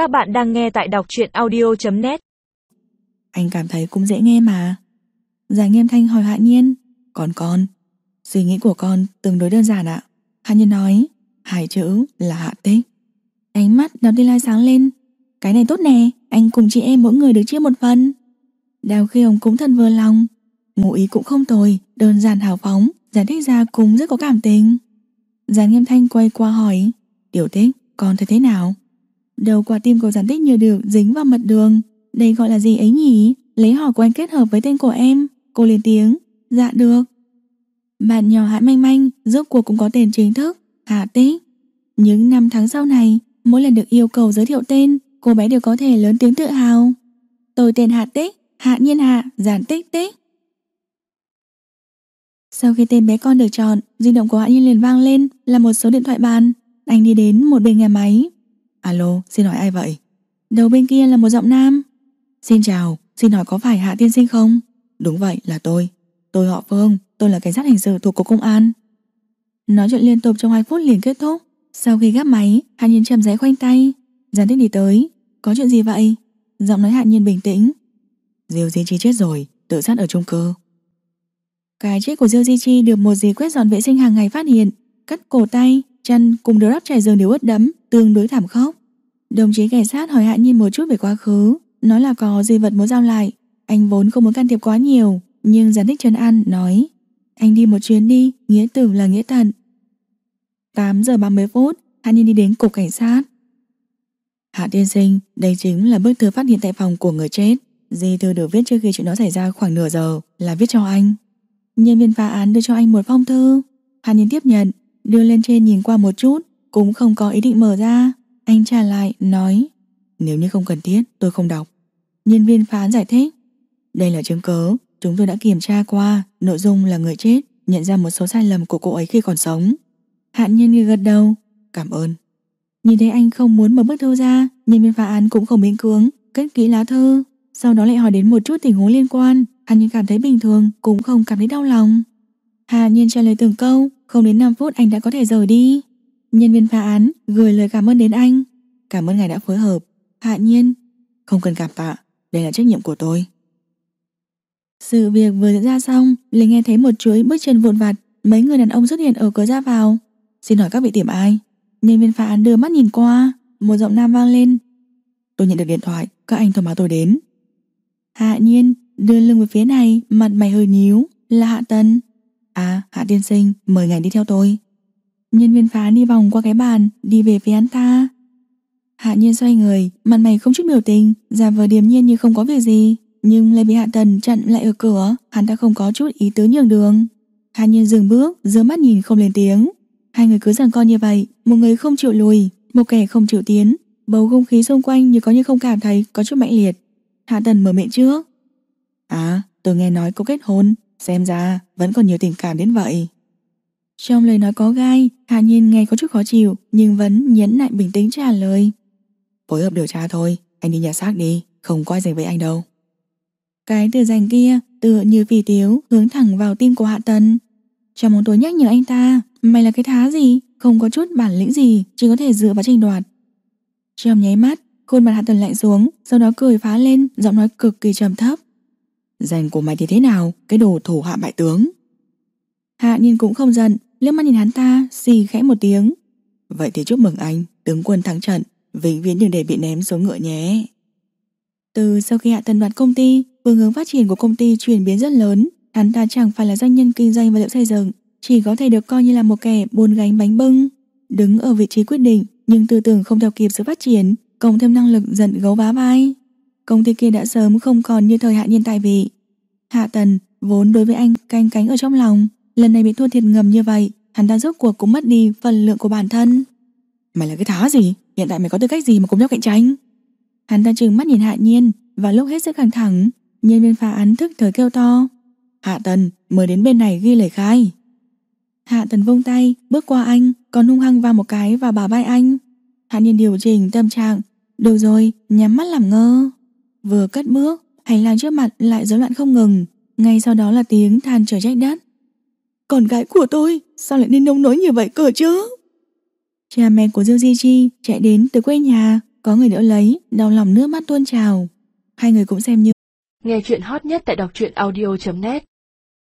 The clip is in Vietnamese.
Các bạn đang nghe tại đọc truyện audio.net Anh cảm thấy cũng dễ nghe mà. Giả nghiêm thanh hỏi Hạ Nhiên, Còn con, Suy nghĩ của con tương đối đơn giản ạ. Hạ Nhiên nói, Hai chữ là hạ tích. Ánh mắt đào đi lai sáng lên. Cái này tốt nè, Anh cùng chị em mỗi người được chia một phần. Đào khi ông cũng thân vừa lòng. Ngụ ý cũng không tồi, Đơn giản hào phóng, Giải thích ra cũng rất có cảm tình. Giàn nghiêm thanh quay qua hỏi, Tiểu tích, con thấy thế nào? Đầu quả tim của giản tích như được dính vào mật đường. Đây gọi là gì ấy nhỉ? Lấy họ của anh kết hợp với tên của em. Cô lên tiếng. Dạ được. Bạn nhỏ hãy Manh Manh Rốt cuộc cũng có tên chính thức. Hạ Tích. Những năm tháng sau này, Mỗi lần được yêu cầu giới thiệu tên, Cô bé đều có thể lớn tiếng tự hào. Tôi tên Hạ Tích. Hạ Nhiên Hạ, Giản Tích Tích. Sau khi tên bé con được chọn, Di động của Hạ Nhiên liền vang lên Là một số điện thoại bàn. Anh đi đến một bên nhà máy. Alo, xin hỏi ai vậy? Đầu bên kia là một giọng nam. Xin chào, xin hỏi có phải Hạ Tiên Sinh không? Đúng vậy, là tôi. Tôi họ Phương, tôi là cảnh sát hình sự thuộc Cục Công an. Nói chuyện liên tục trong 2 phút liền kết thúc. Sau khi gắp máy, Hạ Nhiên chậm rãi khoanh tay. Giàn tích đi tới. Có chuyện gì vậy? Giọng nói Hạ Nhiên bình tĩnh. Diêu Di Chi chết rồi, tự sát ở chung cư. Cái chết của Diêu Di Chi được một dì quét dọn vệ sinh hàng ngày phát hiện Cắt cổ tay, chân cùng đứa đắp trải giường đều ướt đẫm Tương đối thảm khốc. Đồng chí cảnh sát hỏi Hạ Nhiên một chút về quá khứ Nói là có di vật muốn giao lại. Anh vốn không muốn can thiệp quá nhiều Nhưng giám đích Trần An nói Anh đi một chuyến đi, nghĩa tử là nghĩa tận. 8 giờ 30 phút Hạ Nhiên đi đến cục cảnh sát. Hạ tiên sinh Đây chính là bức thư phát hiện tại phòng của người chết. Di thư được viết trước khi chuyện đó xảy ra khoảng nửa giờ Là viết cho anh. Nhân viên phá án đưa cho anh một phong thư. Hạ Nhiên tiếp nhận Đưa lên trên nhìn qua một chút, Cũng không có ý định mở ra. Anh trả lại, nói, Nếu như không cần thiết, tôi không đọc. Nhân viên phán giải thích, Đây là chứng cớ Chúng tôi đã kiểm tra qua, Nội dung là người chết, Nhận ra một số sai lầm của cô ấy khi còn sống. Hạn nhân gật đầu, Cảm ơn. Nhìn thấy anh không muốn mở bức thư ra, Nhân viên phá án cũng không miễn cưỡng, Cất kỹ lá thư. Sau đó lại hỏi đến một chút tình huống liên quan Hắn nhiên cảm thấy bình thường, Cũng không cảm thấy đau lòng. Hà Nhiên trả lời từng câu không đến 5 phút anh đã có thể rời đi. Nhân viên phá án gửi lời cảm ơn đến anh. Cảm ơn ngài đã phối hợp. Hạ Nhiên, Không cần cảm tạ, Đây là trách nhiệm của tôi. Sự việc vừa diễn ra xong, liền nghe thấy một chuỗi bước chân vụn vặt. Mấy người đàn ông xuất hiện ở cửa ra vào. Xin hỏi các vị tìm ai? Nhân viên phá án đưa mắt nhìn qua. Một giọng nam vang lên. Tôi nhận được điện thoại, Các anh thông báo tôi đến. Hạ Nhiên đưa lưng về phía này, Mặt mày hơi nhíu. Là Hạ Tân À Hạ Tiên Sinh, mời ngài đi theo tôi. Nhân viên phá đi vòng qua cái bàn, Đi về phía hắn ta. Hạ nhiên xoay người, Mặt mày không chút biểu tình, Giả vờ điềm nhiên như không có việc gì. Nhưng lại bị Hạ Tần chặn lại ở cửa, Hắn ta không có chút ý tứ nhường đường. Hạ nhiên dừng bước Giữa mắt nhìn không lên tiếng. Hai người cứ giằng co như vậy, Một người không chịu lùi, Một kẻ không chịu tiến. Bầu không khí xung quanh như có như không cảm thấy có chút mạnh liệt. Hạ Tần mở miệng trước. À tôi nghe nói cô kết hôn. Xem ra vẫn còn nhiều tình cảm đến vậy. Trong lời nói có gai Hạ nhiên nghe có chút khó chịu, Nhưng vẫn nhấn lại bình tĩnh trả lời. Phối hợp điều tra thôi, Anh đi nhà xác đi, Không coi dành với anh đâu. Cái từ dành kia tựa như phỉ tiếu Hướng thẳng vào tim của Hạ Tần. Trong bóng tối nhắc nhở anh ta, Mày là cái thá gì? Không có chút bản lĩnh gì, Chỉ có thể dựa vào tranh đoạt. Trong nháy mắt, Khuôn mặt Hạ Tần lạnh xuống, Sau đó cười phá lên, Giọng nói cực kỳ trầm thấp. Danh của mày thì thế nào? Cái đồ thủ hạ bại tướng. Hạ nhiên cũng không giận, liếc mắt nhìn hắn ta, xì khẽ một tiếng. Vậy thì chúc mừng anh, Tướng quân thắng trận, Vĩnh viễn đừng để bị ném xuống ngựa nhé. Từ sau khi hạ tần đoạt công ty, Phương hướng phát triển của công ty chuyển biến rất lớn. Hắn ta chẳng phải là doanh nhân kinh doanh và liệu xây dựng, Chỉ có thể được coi như là một kẻ buôn gánh bánh bưng. Đứng ở vị trí quyết định, Nhưng tư tưởng không theo kịp sự phát triển, Cộng thêm năng lực giận gấu vá vai. Công ty kia đã sớm không còn như thời hạ nhiên tại vị Hạ tần vốn đối với anh canh cánh ở trong lòng Lần này bị thua thiệt ngầm như vậy Hắn ta rốt cuộc cũng mất đi phần lượng của bản thân. Mày là cái thá gì? Hiện tại mày có tư cách gì mà cùng nhau cạnh tranh? Hắn ta trừng mắt nhìn Hạ Nhiên Và lúc hết sức căng thẳng Nhân viên phá án thức thời kêu to. Hạ Tần mời đến bên này ghi lời khai. Hạ Tần vung tay Bước qua anh Còn hung hăng vào một cái vào bà vai anh. Hạ Nhiên điều chỉnh tâm trạng Được rồi nhắm mắt làm ngơ. Vừa cất bước Hành lang trước mặt lại rối loạn không ngừng. Ngay sau đó là tiếng than trời trách đất Con gái của tôi Sao lại nên nông nỗi như vậy cơ chứ? Cha mẹ của Diêu Di Chi chạy đến từ quê nhà Có người đỡ lấy, đau lòng nước mắt tuôn trào. Hai người cũng xem như Nghe chuyện hot nhất tại đọc truyện audio.net